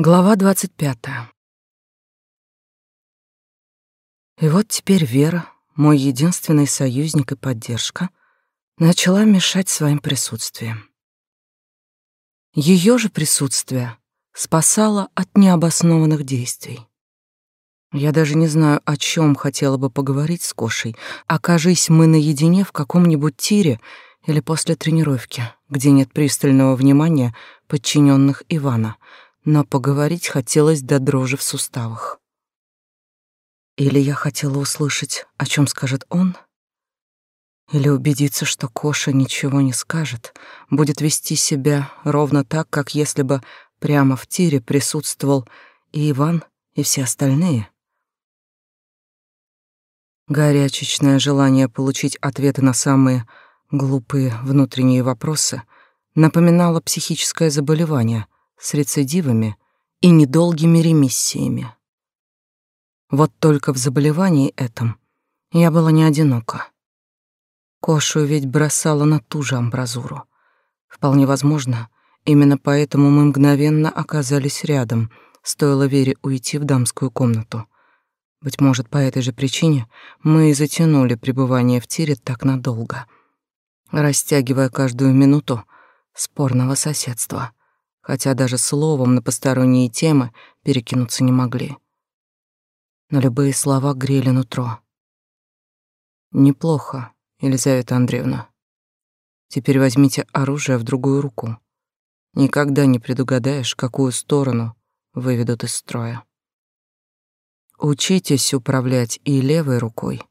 Глава двадцать пятая. И вот теперь Вера, мой единственный союзник и поддержка, начала мешать своим присутствием. Ее же присутствие спасало от необоснованных действий. Я даже не знаю, о чем хотела бы поговорить с Кошей. Окажись мы наедине в каком-нибудь тире или после тренировки, где нет пристального внимания подчиненных Ивана — но поговорить хотелось до дрожи в суставах. Или я хотела услышать, о чем скажет он, или убедиться, что Коша ничего не скажет, будет вести себя ровно так, как если бы прямо в тире присутствовал и Иван, и все остальные. Горячечное желание получить ответы на самые глупые внутренние вопросы напоминало психическое заболевание — с рецидивами и недолгими ремиссиями. Вот только в заболевании этом я была не одинока. Кошу ведь бросала на ту же амбразуру. Вполне возможно, именно поэтому мы мгновенно оказались рядом, стоило Вере уйти в дамскую комнату. Быть может, по этой же причине мы и затянули пребывание в тире так надолго, растягивая каждую минуту спорного соседства хотя даже словом на посторонние темы перекинуться не могли. Но любые слова грели нутро. Неплохо, Елизавета Андреевна. Теперь возьмите оружие в другую руку. Никогда не предугадаешь, какую сторону выведут из строя. Учитесь управлять и левой рукой.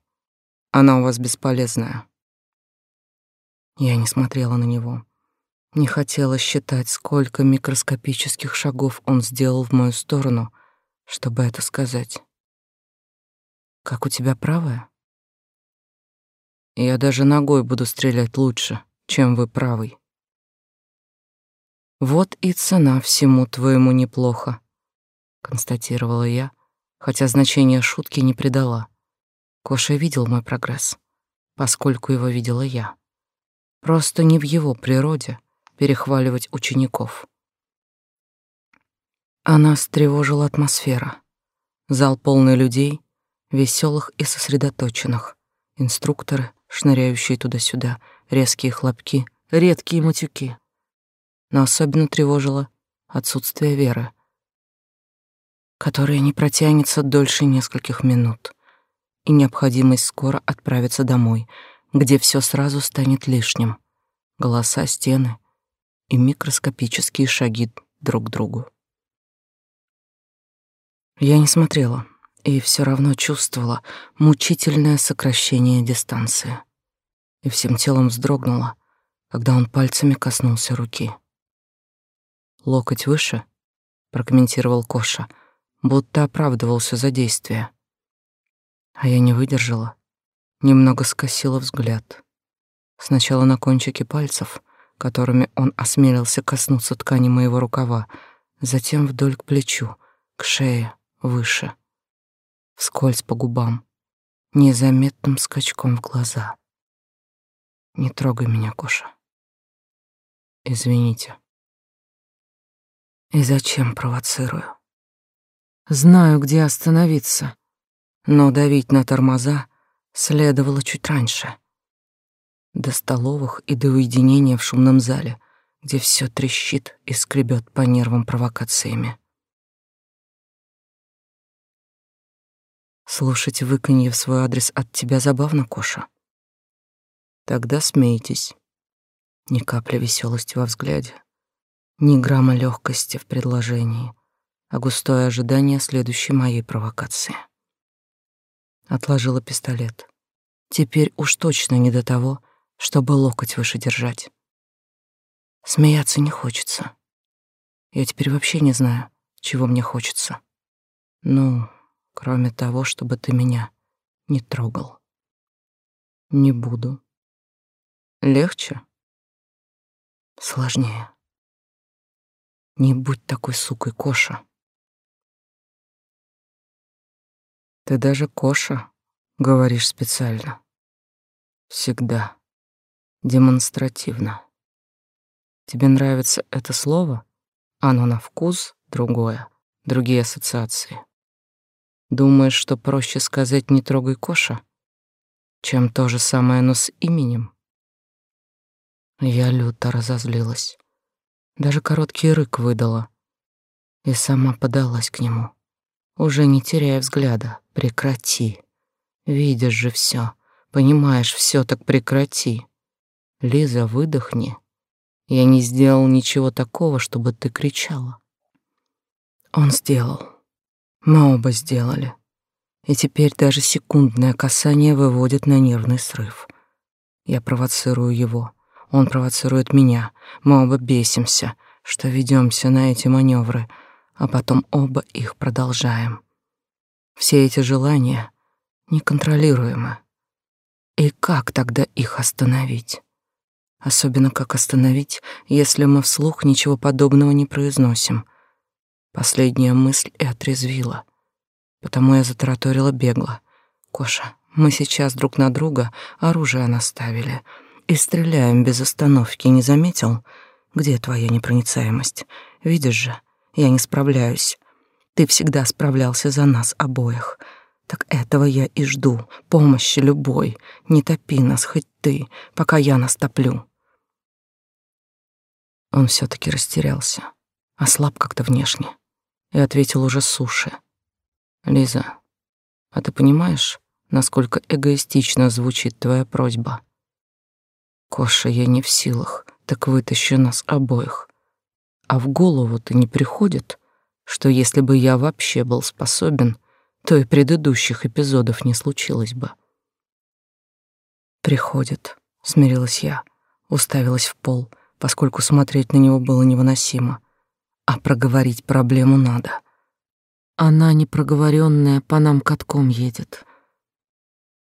Она у вас бесполезная. Я не смотрела на него. Не хотела считать, сколько микроскопических шагов он сделал в мою сторону, чтобы это сказать. Как у тебя правая? Я даже ногой буду стрелять лучше, чем вы правый. Вот и цена всему твоему неплохо, констатировала я, хотя значения шутки не придала. Коша видел мой прогресс, поскольку его видела я. Просто не в его природе перехваливать учеников. Она встревожила атмосфера. Зал полный людей, веселых и сосредоточенных. Инструкторы, шныряющие туда-сюда, резкие хлопки, редкие матюки. Но особенно тревожило отсутствие веры, которая не протянется дольше нескольких минут, и необходимость скоро отправиться домой, где все сразу станет лишним. Голоса, стены, и микроскопические шаги друг к другу. Я не смотрела и все равно чувствовала мучительное сокращение дистанции. И всем телом вздрогнула, когда он пальцами коснулся руки. «Локоть выше?» — прокомментировал Коша, будто оправдывался за действие. А я не выдержала, немного скосила взгляд. Сначала на кончики пальцев, которыми он осмелился коснуться ткани моего рукава, затем вдоль к плечу, к шее, выше, вскользь по губам, незаметным скачком в глаза. Не трогай меня, Коша. Извините. И зачем провоцирую? Знаю, где остановиться, но давить на тормоза следовало чуть раньше — до столовых и до уединения в шумном зале, где все трещит и скребет по нервам провокациями. Слушать выканье в свой адрес от тебя забавно, Коша? Тогда смейтесь. Ни капли веселости во взгляде, ни грамма легкости в предложении, а густое ожидание следующей моей провокации. Отложила пистолет. Теперь уж точно не до того, чтобы локоть выше держать. Смеяться не хочется. Я теперь вообще не знаю, чего мне хочется. Ну, кроме того, чтобы ты меня не трогал. Не буду. Легче? Сложнее. Не будь такой сукой, Коша. Ты даже Коша говоришь специально. Всегда демонстративно. Тебе нравится это слово? Оно на вкус другое, другие ассоциации. Думаешь, что проще сказать «не трогай Коша», чем то же самое, но с именем? Я люто разозлилась. Даже короткий рык выдала. И сама подалась к нему. Уже не теряя взгляда. Прекрати. Видишь же все, Понимаешь все, так прекрати. Лиза, выдохни. Я не сделал ничего такого, чтобы ты кричала. Он сделал. Мы оба сделали. И теперь даже секундное касание выводит на нервный срыв. Я провоцирую его, он провоцирует меня. Мы оба бесимся, что ведемся на эти маневры, а потом оба их продолжаем. Все эти желания неконтролируемы. И как тогда их остановить? Особенно как остановить, если мы вслух ничего подобного не произносим. Последняя мысль и отрезвила. Потому я затараторила бегло. «Коша, мы сейчас друг на друга оружие наставили и стреляем без остановки. Не заметил? Где твоя непроницаемость? Видишь же, я не справляюсь. Ты всегда справлялся за нас обоих. Так этого я и жду, помощи любой. Не топи нас хоть ты, пока я нас топлю. Он все таки растерялся, ослаб как-то внешне, и ответил уже суше. «Лиза, а ты понимаешь, насколько эгоистично звучит твоя просьба? Коша, я не в силах, так вытащи нас обоих. А в голову-то не приходит, что если бы я вообще был способен, то и предыдущих эпизодов не случилось бы. Приходит, смирилась я, уставилась в пол, поскольку смотреть на него было невыносимо. А проговорить проблему надо. Она непроговоренная по нам катком едет.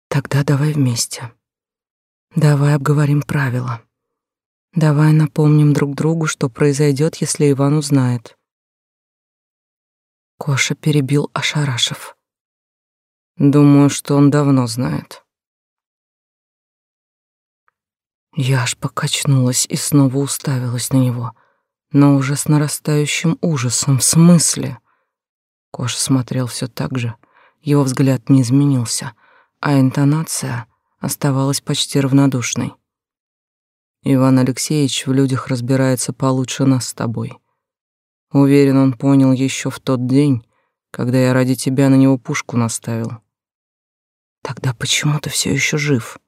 Тогда давай вместе. Давай обговорим правила. Давай напомним друг другу, что произойдет, если Иван узнает. Коша перебил Ашарашев. Думаю, что он давно знает. Я аж покачнулась и снова уставилась на него, но уже с нарастающим ужасом. В смысле? Коша смотрел все так же. Его взгляд не изменился, а интонация оставалась почти равнодушной. Иван Алексеевич в людях разбирается получше нас с тобой. Уверен, он понял еще в тот день, когда я ради тебя на него пушку наставил. Тогда почему ты все еще жив?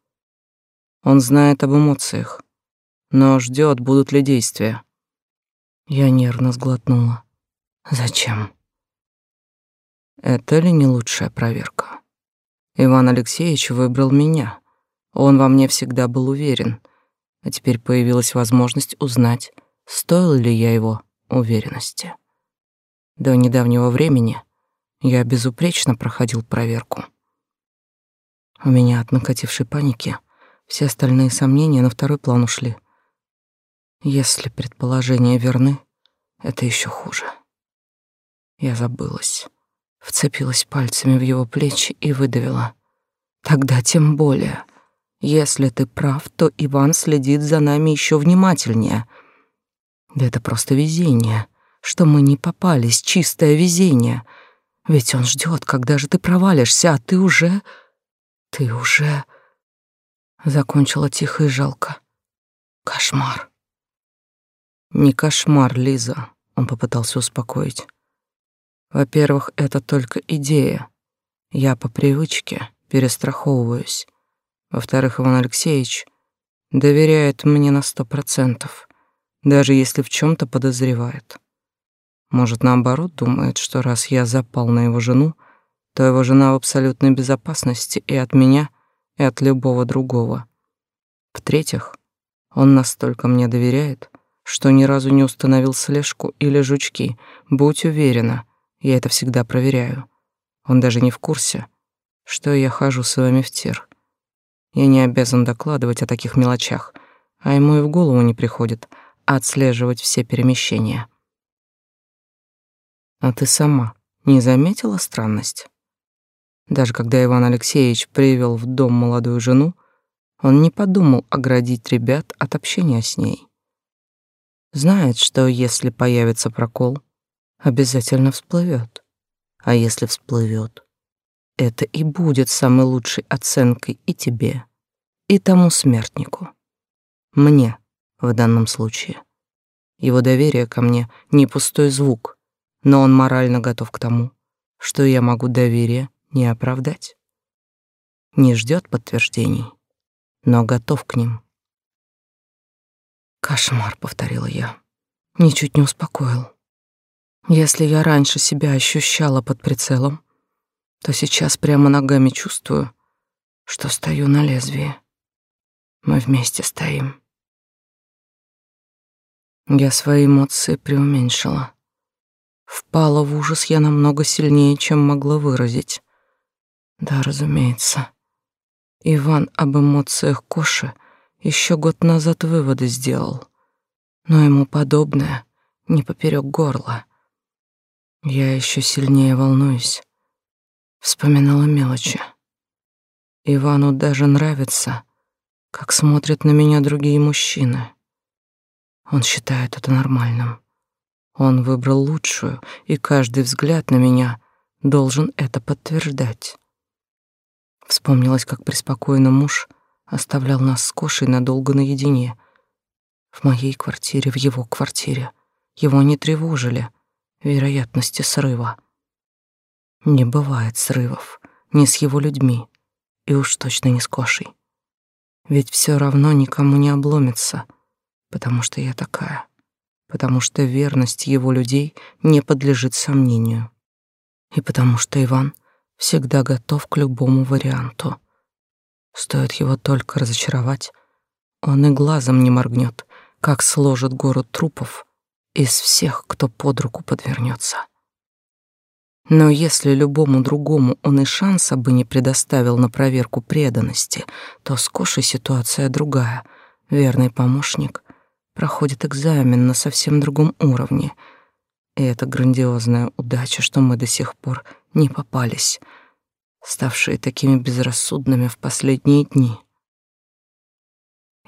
Он знает об эмоциях, но ждет, будут ли действия. Я нервно сглотнула. Зачем? Это ли не лучшая проверка? Иван Алексеевич выбрал меня. Он во мне всегда был уверен, а теперь появилась возможность узнать, стоил ли я его уверенности. До недавнего времени я безупречно проходил проверку. У меня от накатившей паники все остальные сомнения на второй план ушли. Если предположения верны, это еще хуже. Я забылась, вцепилась пальцами в его плечи и выдавила. Тогда тем более. Если ты прав, то Иван следит за нами еще внимательнее. Да это просто везение, что мы не попались, чистое везение. Ведь он ждет, когда же ты провалишься, а ты уже ты уже... Закончила тихо и жалко. Кошмар. Не кошмар, Лиза, он попытался успокоить. Во-первых, это только идея. Я по привычке перестраховываюсь. Во-вторых, Иван Алексеевич доверяет мне на сто процентов, даже если в чем то подозревает. Может, наоборот, думает, что раз я запал на его жену, то его жена в абсолютной безопасности и от меня, и от любого другого. В-третьих, он настолько мне доверяет, что ни разу не установил слежку или жучки. Будь уверена, я это всегда проверяю. Он даже не в курсе, что я хожу с вами в тир. Я не обязан докладывать о таких мелочах, а ему и в голову не приходит отслеживать все перемещения. А ты сама не заметила странность? Даже когда Иван Алексеевич привел в дом молодую жену, он не подумал оградить ребят от общения с ней. Знает, что если появится прокол, обязательно всплывет. А если всплывет, это и будет самой лучшей оценкой и тебе, и тому смертнику. Мне в данном случае. Его доверие ко мне не пустой звук, но он морально готов к тому, что я могу доверие не оправдать. Не ждет подтверждений, но готов к ним. Кошмар, повторила я. Ничуть не успокоил. Если я раньше себя ощущала под прицелом, то сейчас прямо ногами чувствую, что стою на лезвии. Мы вместе стоим. Я свои эмоции преуменьшила. Впала в ужас я намного сильнее, чем могла выразить. Да, разумеется. Иван об эмоциях Коши еще год назад выводы сделал, но ему подобное не поперек горла. Я еще сильнее волнуюсь. Вспоминала мелочи. Ивану даже нравится, как смотрят на меня другие мужчины. Он считает это нормальным. Он выбрал лучшую, и каждый взгляд на меня должен это подтверждать. Вспомнилось, как преспокойно муж оставлял нас с Кошей надолго наедине. В моей квартире, в его квартире. Его не тревожили вероятности срыва. Не бывает срывов ни с его людьми, и уж точно не с Кошей. Ведь все равно никому не обломится, потому что я такая, потому что верность его людей не подлежит сомнению, и потому что Иван всегда готов к любому варианту. Стоит его только разочаровать, он и глазом не моргнет, как сложит гору трупов из всех, кто под руку подвернется. Но если любому другому он и шанса бы не предоставил на проверку преданности, то с Кошей ситуация другая. Верный помощник проходит экзамен на совсем другом уровне. И это грандиозная удача, что мы до сих пор не попались, ставшие такими безрассудными в последние дни.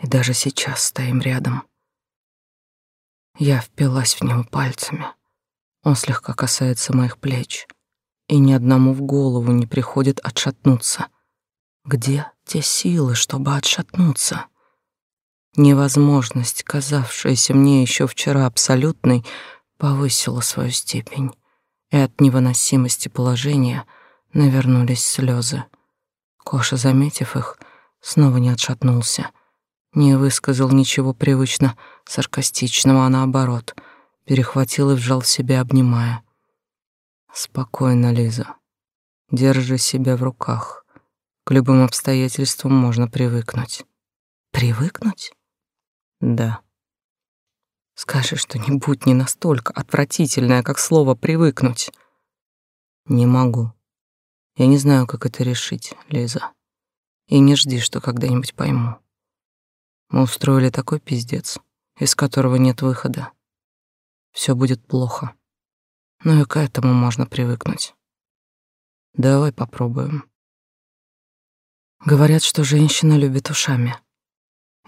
И даже сейчас стоим рядом. Я впилась в него пальцами — он слегка касается моих плеч, и ни одному в голову не приходит отшатнуться. Где те силы, чтобы отшатнуться? Невозможность, казавшаяся мне еще вчера абсолютной, повысила свою степень, и от невыносимости положения навернулись слезы. Коша, заметив их, снова не отшатнулся, не высказал ничего привычно саркастичного, а наоборот — перехватил и вжал в себя, обнимая. Спокойно, Лиза. Держи себя в руках. К любым обстоятельствам можно привыкнуть. Привыкнуть? Да. Скажи что-нибудь не настолько отвратительное, как слово привыкнуть. Не могу. Я не знаю, как это решить, Лиза. И не жди, что когда-нибудь пойму. Мы устроили такой пиздец, из которого нет выхода все будет плохо. Но и к этому можно привыкнуть. Давай попробуем. Говорят, что женщина любит ушами.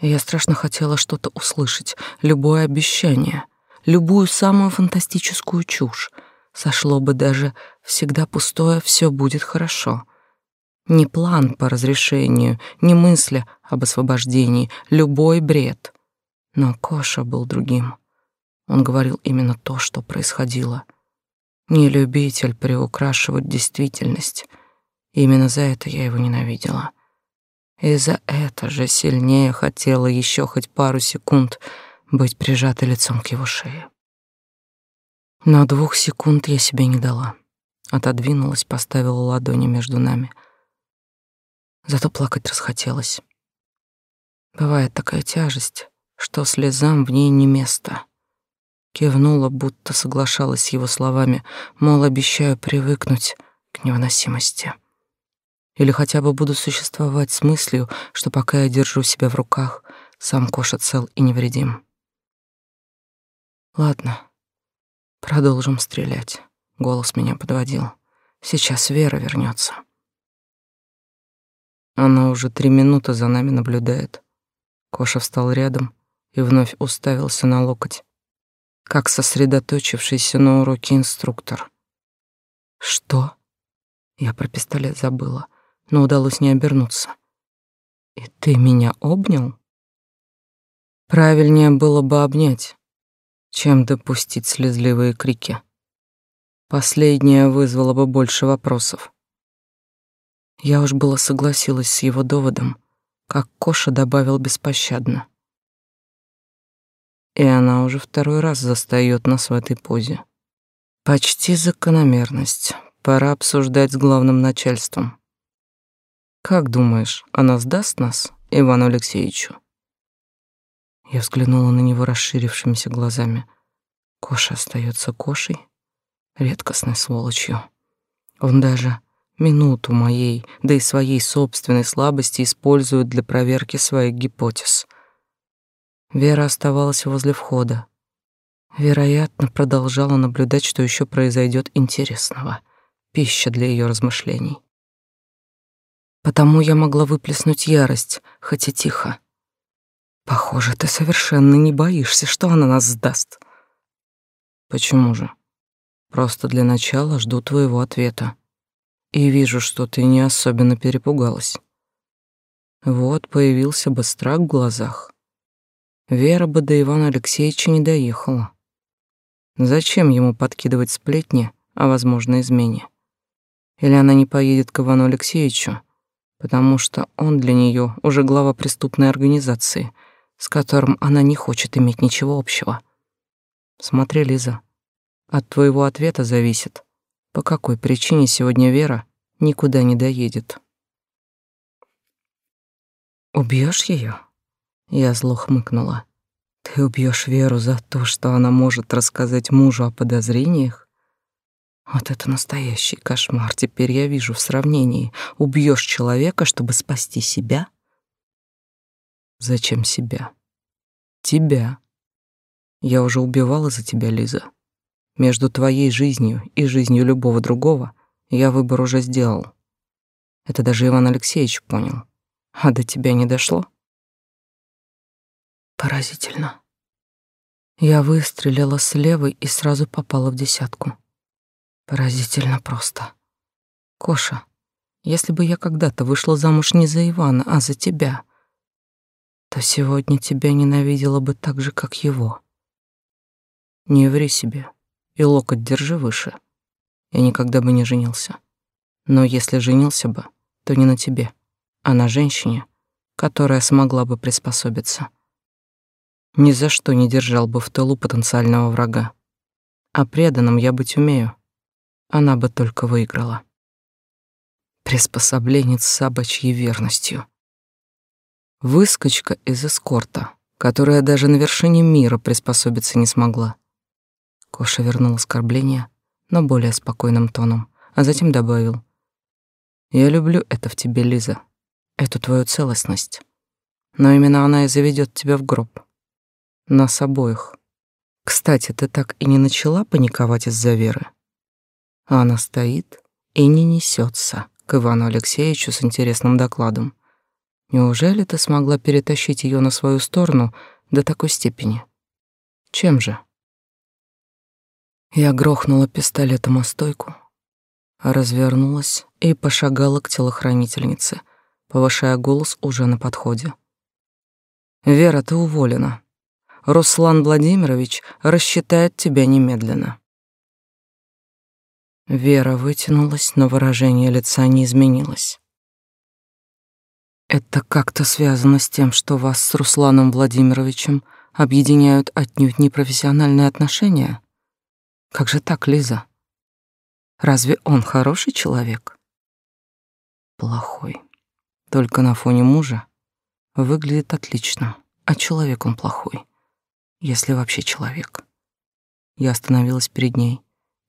Я страшно хотела что-то услышать, любое обещание, любую самую фантастическую чушь. Сошло бы даже всегда пустое «все будет хорошо». Не план по разрешению, не мысли об освобождении, любой бред. Но Коша был другим. Он говорил именно то, что происходило. Не любитель приукрашивать действительность. именно за это я его ненавидела. И за это же сильнее хотела еще хоть пару секунд быть прижатой лицом к его шее. Но двух секунд я себе не дала. Отодвинулась, поставила ладони между нами. Зато плакать расхотелось. Бывает такая тяжесть, что слезам в ней не место. Кивнула, будто соглашалась с его словами, мол, обещаю привыкнуть к невыносимости. Или хотя бы буду существовать с мыслью, что пока я держу себя в руках, сам Коша цел и невредим. Ладно, продолжим стрелять. Голос меня подводил. Сейчас Вера вернется. Она уже три минуты за нами наблюдает. Коша встал рядом и вновь уставился на локоть как сосредоточившийся на уроке инструктор. Что? Я про пистолет забыла, но удалось не обернуться. И ты меня обнял? Правильнее было бы обнять, чем допустить слезливые крики. Последнее вызвало бы больше вопросов. Я уж было согласилась с его доводом, как Коша добавил беспощадно. И она уже второй раз застаёт нас в этой позе. Почти закономерность. Пора обсуждать с главным начальством. Как думаешь, она сдаст нас Ивану Алексеевичу? Я взглянула на него расширившимися глазами. Коша остается Кошей, редкостной сволочью. Он даже минуту моей, да и своей собственной слабости использует для проверки своих гипотез. Вера оставалась возле входа. Вероятно, продолжала наблюдать, что еще произойдет интересного. Пища для ее размышлений. Потому я могла выплеснуть ярость, хоть и тихо. Похоже, ты совершенно не боишься, что она нас сдаст. Почему же? Просто для начала жду твоего ответа и вижу, что ты не особенно перепугалась. Вот появился бы страх в глазах. Вера бы до Ивана Алексеевича не доехала. Зачем ему подкидывать сплетни о возможной измене? Или она не поедет к Ивану Алексеевичу, потому что он для нее уже глава преступной организации, с которым она не хочет иметь ничего общего. Смотри, Лиза, от твоего ответа зависит, по какой причине сегодня Вера никуда не доедет. Убьешь ее? Я зло хмыкнула. Ты убьешь Веру за то, что она может рассказать мужу о подозрениях? Вот это настоящий кошмар. Теперь я вижу в сравнении. Убьешь человека, чтобы спасти себя? Зачем себя? Тебя. Я уже убивала за тебя, Лиза. Между твоей жизнью и жизнью любого другого я выбор уже сделал. Это даже Иван Алексеевич понял. А до тебя не дошло? Поразительно. Я выстрелила с левой и сразу попала в десятку. Поразительно просто. Коша, если бы я когда-то вышла замуж не за Ивана, а за тебя, то сегодня тебя ненавидела бы так же, как его. Не ври себе и локоть держи выше. Я никогда бы не женился. Но если женился бы, то не на тебе, а на женщине, которая смогла бы приспособиться. Ни за что не держал бы в тылу потенциального врага. А преданным я быть умею. Она бы только выиграла. Приспособленец собачьей верностью. Выскочка из эскорта, которая даже на вершине мира приспособиться не смогла. Коша вернул оскорбление, но более спокойным тоном, а затем добавил. «Я люблю это в тебе, Лиза, эту твою целостность. Но именно она и заведет тебя в гроб. Нас обоих. Кстати, ты так и не начала паниковать из-за Веры?» А она стоит и не несется к Ивану Алексеевичу с интересным докладом. Неужели ты смогла перетащить ее на свою сторону до такой степени? Чем же? Я грохнула пистолетом о стойку, развернулась и пошагала к телохранительнице, повышая голос уже на подходе. «Вера, ты уволена. Руслан Владимирович рассчитает тебя немедленно». Вера вытянулась, но выражение лица не изменилось. «Это как-то связано с тем, что вас с Русланом Владимировичем объединяют отнюдь непрофессиональные отношения?» Как же так, Лиза? Разве он хороший человек? Плохой. Только на фоне мужа выглядит отлично, а человек он плохой. Если вообще человек. Я остановилась перед ней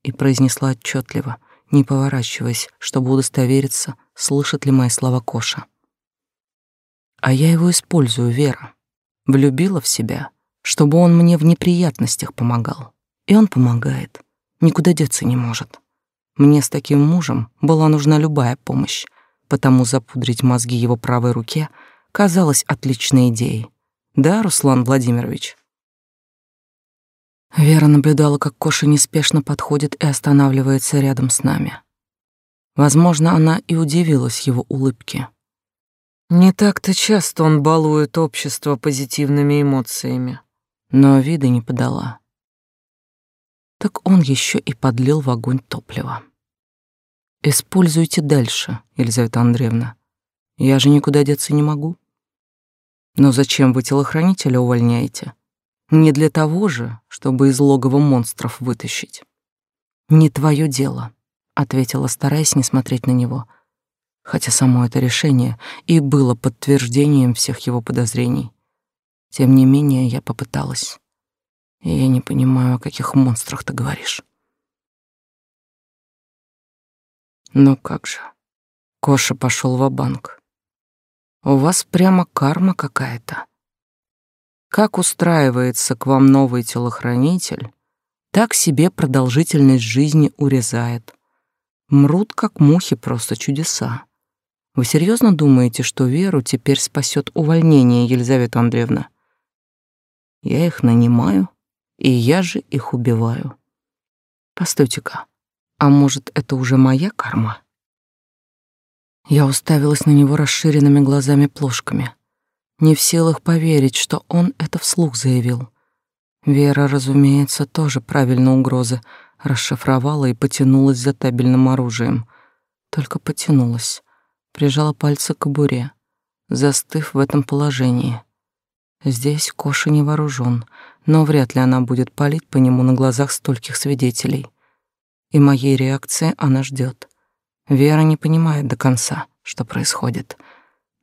и произнесла отчетливо, не поворачиваясь, чтобы удостовериться, слышит ли мои слова Коша. А я его использую, Вера. Влюбила в себя, чтобы он мне в неприятностях помогал. И он помогает. Никуда деться не может. Мне с таким мужем была нужна любая помощь, потому запудрить мозги его правой руке казалось отличной идеей. Да, Руслан Владимирович? Вера наблюдала, как Коша неспешно подходит и останавливается рядом с нами. Возможно, она и удивилась его улыбке. Не так-то часто он балует общество позитивными эмоциями, но вида не подала. Так он еще и подлил в огонь топливо. Используйте дальше, Елизавета Андреевна. Я же никуда деться не могу. Но зачем вы телохранителя увольняете? Не для того же, чтобы из логова монстров вытащить. Не твое дело, ответила, стараясь не смотреть на него, хотя само это решение и было подтверждением всех его подозрений. Тем не менее, я попыталась. И я не понимаю, о каких монстрах ты говоришь. Ну как же? Коша пошел в банк У вас прямо карма какая-то. Как устраивается к вам новый телохранитель, так себе продолжительность жизни урезает. Мрут, как мухи, просто чудеса. Вы серьезно думаете, что Веру теперь спасет увольнение, Елизавета Андреевна? Я их нанимаю, и я же их убиваю. Постойте-ка, а может, это уже моя карма? Я уставилась на него расширенными глазами-плошками не в силах поверить, что он это вслух заявил. Вера, разумеется, тоже правильно угрозы расшифровала и потянулась за табельным оружием. Только потянулась, прижала пальцы к кобуре, застыв в этом положении. Здесь Коша не вооружен, но вряд ли она будет палить по нему на глазах стольких свидетелей. И моей реакции она ждет. Вера не понимает до конца, что происходит.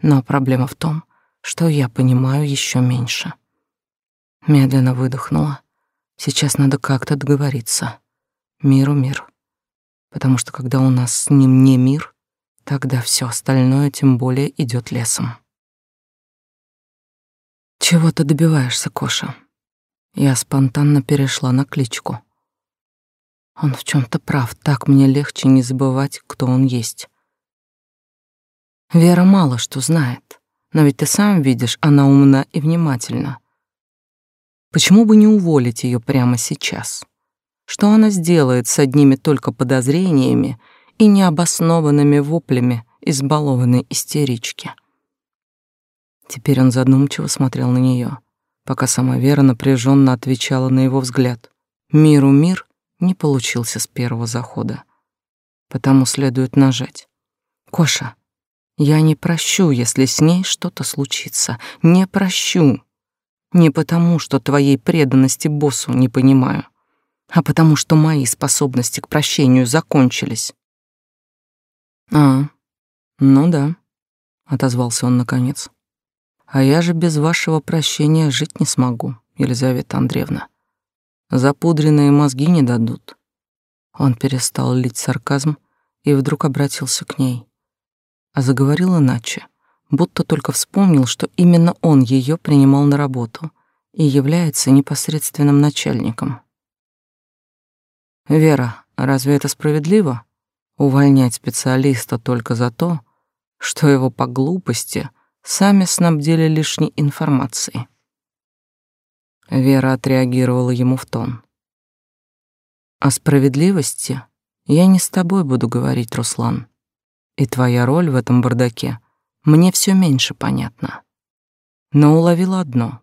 Но проблема в том, что я понимаю еще меньше. Медленно выдохнула. Сейчас надо как-то договориться. Миру мир. Потому что когда у нас с ним не мир, тогда все остальное тем более идет лесом. Чего ты добиваешься, Коша? Я спонтанно перешла на кличку. Он в чем то прав, так мне легче не забывать, кто он есть. Вера мало что знает. Но ведь ты сам видишь, она умна и внимательна. Почему бы не уволить ее прямо сейчас? Что она сделает с одними только подозрениями и необоснованными воплями избалованной истерички? Теперь он задумчиво смотрел на нее, пока сама Вера напряженно отвечала на его взгляд. Миру мир не получился с первого захода. Потому следует нажать. «Коша, я не прощу, если с ней что-то случится. Не прощу. Не потому, что твоей преданности боссу не понимаю, а потому, что мои способности к прощению закончились. А, ну да, отозвался он наконец. А я же без вашего прощения жить не смогу, Елизавета Андреевна. Запудренные мозги не дадут. Он перестал лить сарказм и вдруг обратился к ней а заговорил иначе, будто только вспомнил, что именно он ее принимал на работу и является непосредственным начальником. Вера, разве это справедливо? Увольнять специалиста только за то, что его по глупости сами снабдили лишней информацией. Вера отреагировала ему в тон. О справедливости я не с тобой буду говорить, Руслан. И твоя роль в этом бардаке мне все меньше понятна. Но уловила одно.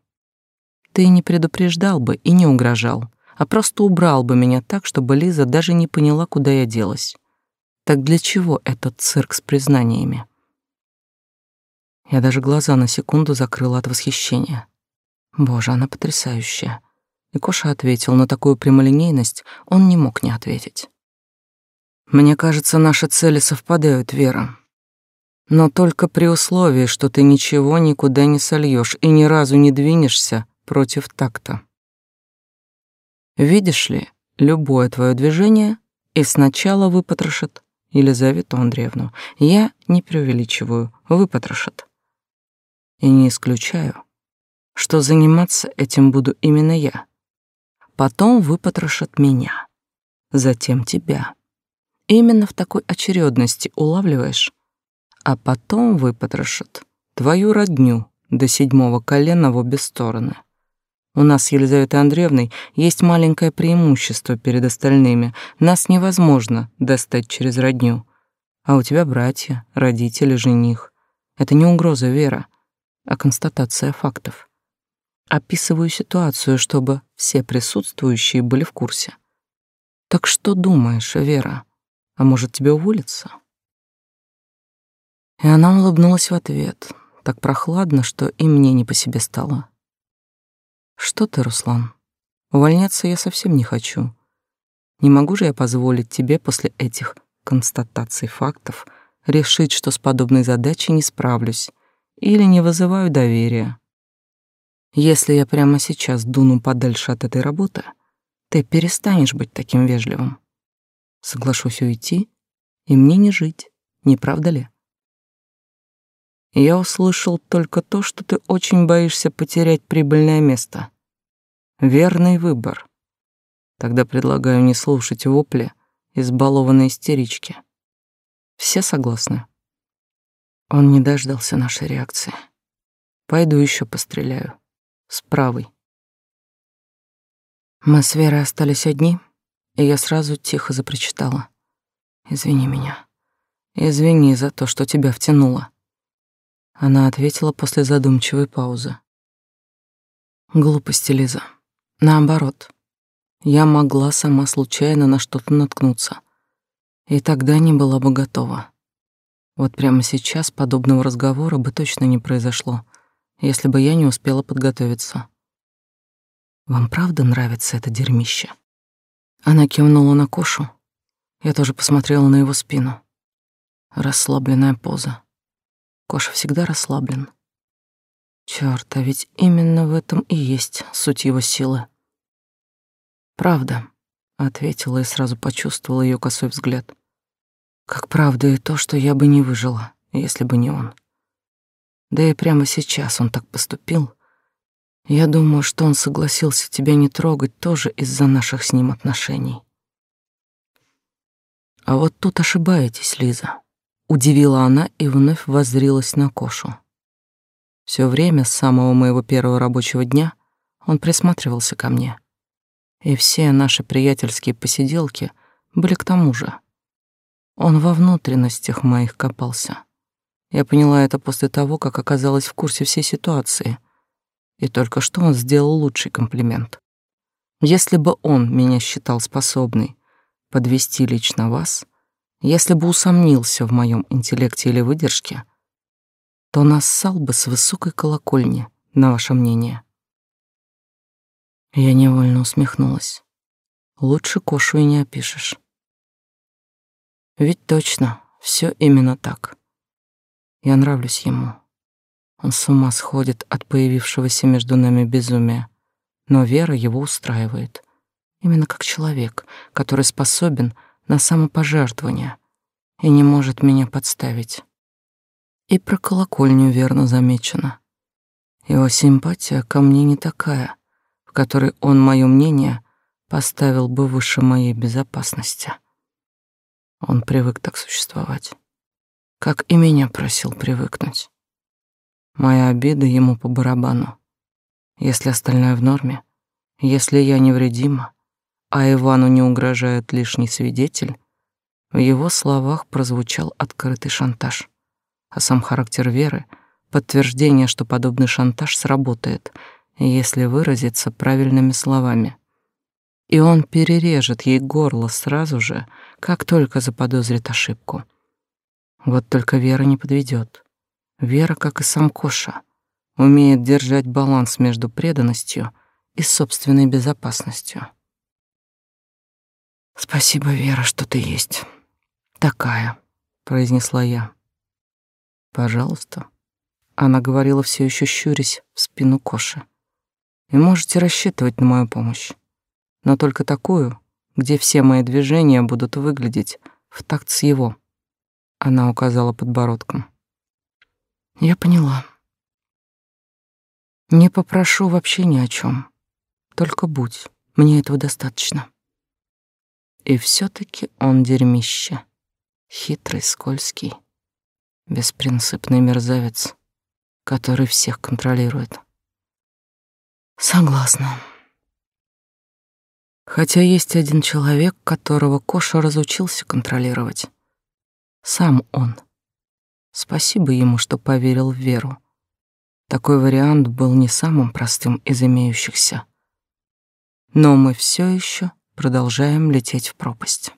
Ты не предупреждал бы и не угрожал, а просто убрал бы меня так, чтобы Лиза даже не поняла, куда я делась. Так для чего этот цирк с признаниями? Я даже глаза на секунду закрыла от восхищения. Боже, она потрясающая. И Коша ответил на такую прямолинейность, он не мог не ответить. Мне кажется, наши цели совпадают, Вера. Но только при условии, что ты ничего никуда не сольешь и ни разу не двинешься против такта. Видишь ли, любое твое движение и сначала выпотрошит Елизавету Андреевну. Я не преувеличиваю, выпотрошит. И не исключаю, что заниматься этим буду именно я. Потом выпотрошат меня, затем тебя. Именно в такой очередности улавливаешь, а потом выпотрошат твою родню до седьмого колена в обе стороны. У нас с Елизаветой Андреевной есть маленькое преимущество перед остальными. Нас невозможно достать через родню. А у тебя братья, родители, жених. Это не угроза, Вера, а констатация фактов. Описываю ситуацию, чтобы все присутствующие были в курсе. Так что думаешь, Вера? А может, тебе уволиться? И она улыбнулась в ответ, так прохладно, что и мне не по себе стало. Что ты, Руслан? Увольняться я совсем не хочу. Не могу же я позволить тебе после этих констатаций фактов решить, что с подобной задачей не справлюсь или не вызываю доверия. Если я прямо сейчас дуну подальше от этой работы, ты перестанешь быть таким вежливым. Соглашусь уйти, и мне не жить, не правда ли? Я услышал только то, что ты очень боишься потерять прибыльное место. Верный выбор. Тогда предлагаю не слушать вопли избалованной истерички. Все согласны? Он не дождался нашей реакции. Пойду еще постреляю. С правой. Мы с Верой остались одни, и я сразу тихо запричитала. «Извини меня. Извини за то, что тебя втянуло. Она ответила после задумчивой паузы. Глупости, Лиза. Наоборот. Я могла сама случайно на что-то наткнуться. И тогда не была бы готова. Вот прямо сейчас подобного разговора бы точно не произошло, если бы я не успела подготовиться. Вам правда нравится это дерьмище? Она кивнула на Кошу. Я тоже посмотрела на его спину. Расслабленная поза. Коша всегда расслаблен. Чёрт, а ведь именно в этом и есть суть его силы. «Правда», — ответила и сразу почувствовала её косой взгляд. «Как правда и то, что я бы не выжила, если бы не он. Да и прямо сейчас он так поступил. Я думаю, что он согласился тебя не трогать тоже из-за наших с ним отношений». А вот тут ошибаетесь, Лиза. Удивила она и вновь воззрилась на Кошу. Все время с самого моего первого рабочего дня он присматривался ко мне. И все наши приятельские посиделки были к тому же. Он во внутренностях моих копался. Я поняла это после того, как оказалась в курсе всей ситуации. И только что он сделал лучший комплимент. Если бы он меня считал способной подвести лично вас — если бы усомнился в моем интеллекте или выдержке, то нассал бы с высокой колокольни на ваше мнение. Я невольно усмехнулась. Лучше Кошу и не опишешь. Ведь точно, все именно так. Я нравлюсь ему. Он с ума сходит от появившегося между нами безумия, но Вера его устраивает. Именно как человек, который способен на самопожертвование и не может меня подставить. И про колокольню верно замечено. Его симпатия ко мне не такая, в которой он мое мнение поставил бы выше моей безопасности. Он привык так существовать, как и меня просил привыкнуть. Моя обида ему по барабану. Если остальное в норме, если я невредима, а Ивану не угрожает лишний свидетель, в его словах прозвучал открытый шантаж. А сам характер Веры — подтверждение, что подобный шантаж сработает, если выразиться правильными словами. И он перережет ей горло сразу же, как только заподозрит ошибку. Вот только Вера не подведет. Вера, как и сам Коша, умеет держать баланс между преданностью и собственной безопасностью. Спасибо, Вера, что ты есть. Такая, произнесла я. Пожалуйста. Она говорила все еще щурясь в спину Коши. И можете рассчитывать на мою помощь. Но только такую, где все мои движения будут выглядеть в такт с его. Она указала подбородком. Я поняла. Не попрошу вообще ни о чем. Только будь. Мне этого достаточно. И все таки он дерьмище. Хитрый, скользкий, беспринципный мерзавец, который всех контролирует. Согласна. Хотя есть один человек, которого Коша разучился контролировать. Сам он. Спасибо ему, что поверил в веру. Такой вариант был не самым простым из имеющихся. Но мы все еще продолжаем лететь в пропасть.